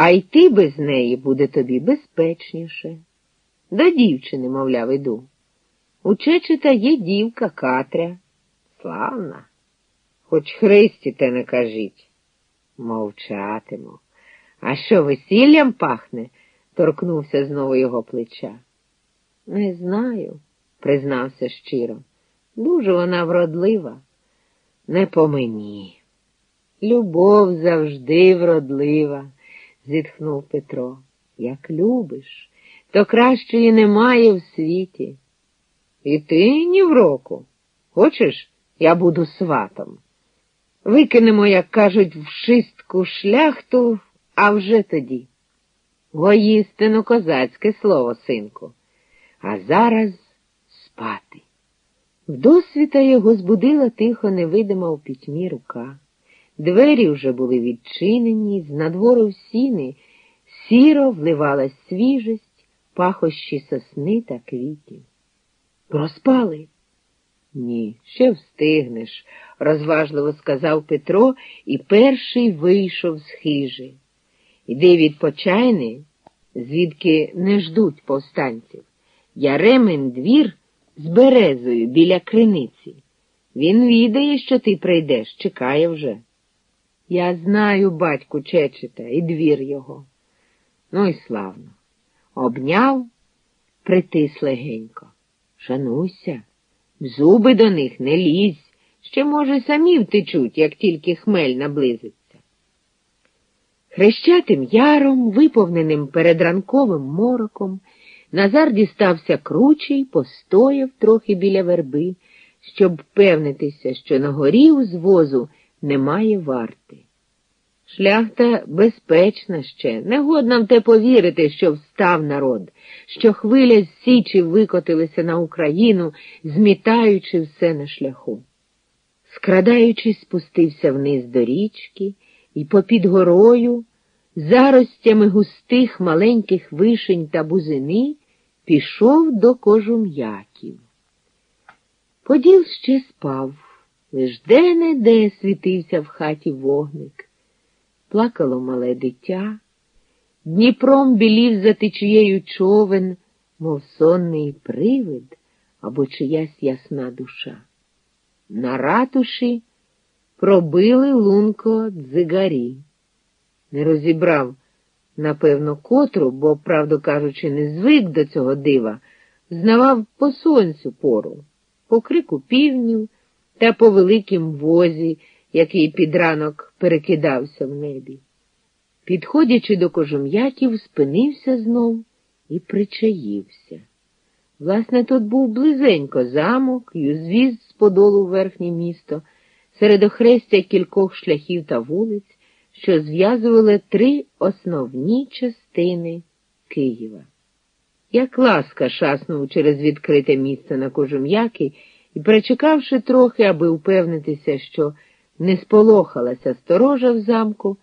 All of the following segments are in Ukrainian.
а йти без неї буде тобі безпечніше. До дівчини, мовляв, іду. У Чечета є дівка Катря. Славна. Хоч Христі те не кажіть. Мовчатиму. А що весіллям пахне? торкнувся знову його плеча. Не знаю, признався щиро. Дуже вона вродлива. Не по мені. Любов завжди вродлива, зітхнув Петро. Як любиш, то кращої немає в світі. І ти ні в року. Хочеш, я буду сватом. Викинемо, як кажуть, в шистку шляхту, а вже тоді. Воїстину козацьке слово, синку. А зараз спати. Вдосвіта його збудила тихо невидима у пітьмі рука. Двері вже були відчинені, з надвору в сіни сіро вливалась свіжість, пахощі сосни та квітів. Проспали? Ні, ще встигнеш, розважливо сказав Петро і перший вийшов з хижі. Іди відпочайни, звідки не ждуть повстанців. Яремен двір з березою біля криниці. Він відає, що ти прийдеш, чекає вже. Я знаю батьку Чечета і двір його. Ну і славно. Обняв, притис легенько. Шануйся, в зуби до них не лізь, ще, може, самі втечуть, як тільки хмель наблизиться. Хрещатим яром, виповненим передранковим мороком, Назар дістався кручий, постояв трохи біля верби, щоб впевнитися, що на горі у звозу немає варти. Шляхта безпечна ще, не годна в те повірити, що встав народ, що хвиля з Січі викотилися на Україну, змітаючи все на шляху. Скрадаючись, спустився вниз до річки і попід горою, заростями густих маленьких вишень та бузини, пішов до кожум'яків. Поділ ще спав, лиш де-не-де світився в хаті вогник плакало мале дитя, Дніпром білів за течією човен, мов сонний привид або чиясь ясна душа. На ратуші пробили лунко дзигарі. Не розібрав, напевно, котру, бо, правду кажучи, не звик до цього дива, знавав по сонцю пору, по крику півнів та по великім возі який під ранок перекидався в небі. Підходячи до кожум'яків, спинився знов і причаївся. Власне, тут був близенько замок і звіз з подолу в верхнє місто, серед охрестя кількох шляхів та вулиць, що зв'язували три основні частини Києва. Як ласка шаснув через відкрите місце на кожум'яки і, перечекавши трохи, аби упевнитися, що не сполохалася сторожа в замку,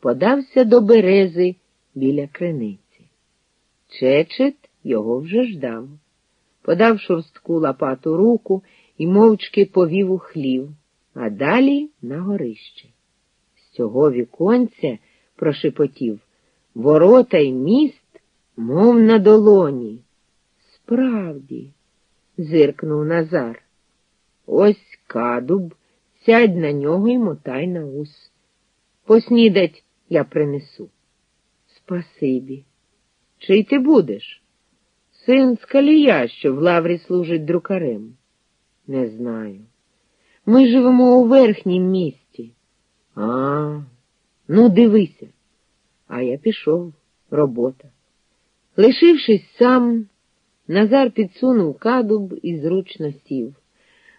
подався до берези біля криниці. Чечет його вже ждав. Подав шорстку лопату руку і мовчки повів у хлів, а далі на горище. З цього віконця прошепотів ворота й міст, мов на долоні. Справді, зиркнув Назар. Ось кадуб Сядь на нього і мотай на ус. Поснідать я принесу. Спасибі. Чий ти будеш? Син скалія, що в лаврі служить друкарем. Не знаю. Ми живемо у верхнім місті. А, ну дивися. А я пішов, робота. Лишившись сам, Назар підсунув кадуб і зручно сів.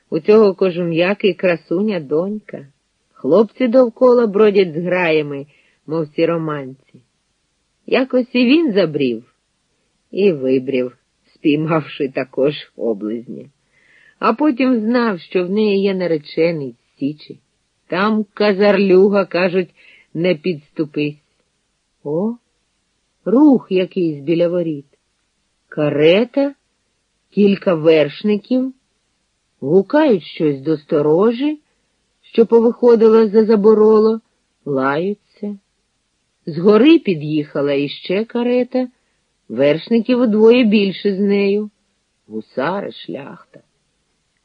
У цього кожум'яки красуня донька. Хлопці довкола бродять з граями, мов ці романці. Якось і він забрів і вибрів, спіймавши також облизня. А потім знав, що в неї є наречений Січі. Там казарлюга, кажуть, не підступись. О, рух якийсь біля воріт. Карета, кілька вершників гукають щось до сторожі, що повиходила за забороло, лаються. Згори під'їхала іще карета, вершників удвоє більше з нею, гусари, шляхта.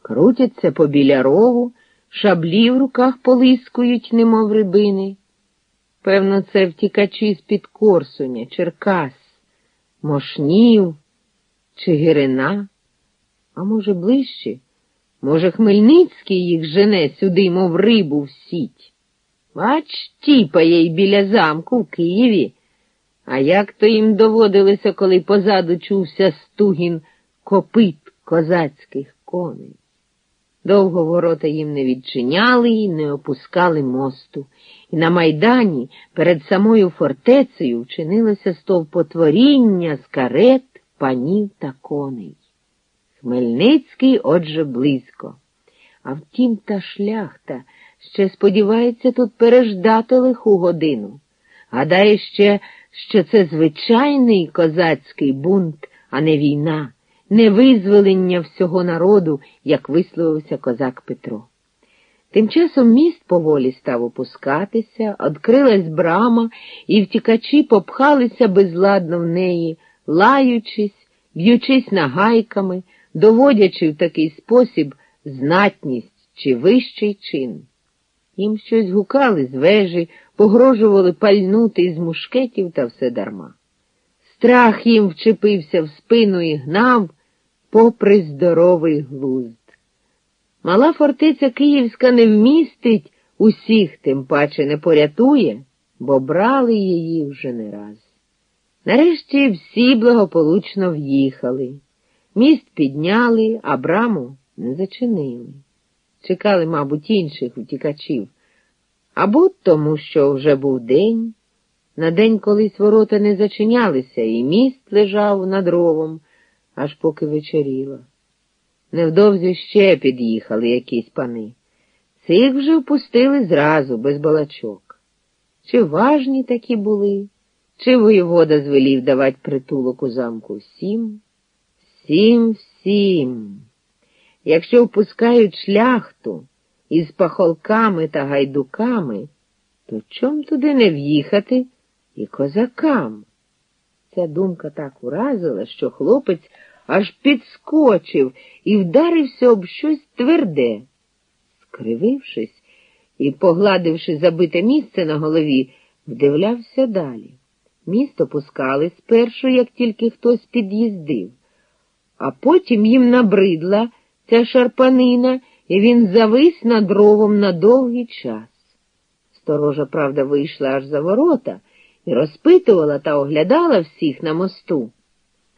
Крутяться побіля рогу, шаблі в руках полискують, немов рибини. Певно, це втікачі з-під Корсуня, Черкас, Мошнів чи Гирина, а може, ближче, може, Хмельницький їх жене сюди, мов рибу в сіть. Бач, тіпає й біля замку в Києві. А як то їм доводилося, коли позаду чувся стугін копит козацьких коней? Довго ворота їм не відчиняли і не опускали мосту, і на майдані перед самою фортецею вчинилося стовпотворіння з карет, панів та коней. Хмельницький, отже, близько. А втім, та шляхта ще сподівається тут переждати лиху годину. Гадає ще, що це звичайний козацький бунт, а не війна не визволення всього народу, як висловився козак Петро. Тим часом міст поволі став опускатися, odкрилась брама, і втікачі попхалися безладно в неї, лаючись, б'ючись нагайками, доводячи в такий спосіб знатність чи вищий чин. Їм щось гукали з вежі, погрожували пальнути із мушкетів та все дарма. Страх їм вчепився в спину і гнав, попри здоровий глузд. Мала фортеця Київська не вмістить усіх, тим паче не порятує, бо брали її вже не раз. Нарешті всі благополучно в'їхали. Міст підняли, а браму не зачинили. Чекали, мабуть, інших втікачів. Або тому, що вже був день. На день колись ворота не зачинялися, і міст лежав над ровом, аж поки вечеріло. Невдовзі ще під'їхали якісь пани. Цих вже впустили зразу, без балачок. Чи важні такі були, чи воєвода звелів давати притулок у замку всім? Всім, всім. Якщо впускають шляхту із пахолками та гайдуками, то чом туди не в'їхати і козакам? Ця думка так уразила, що хлопець аж підскочив і вдарився об щось тверде. Скривившись і, погладивши забите місце на голові, вдивлявся далі. Місто пускали спершу, як тільки хтось під'їздив, а потім їм набридла ця шарпанина, і він завис над ровом на довгий час. Сторожа, правда, вийшла аж за ворота і розпитувала та оглядала всіх на мосту.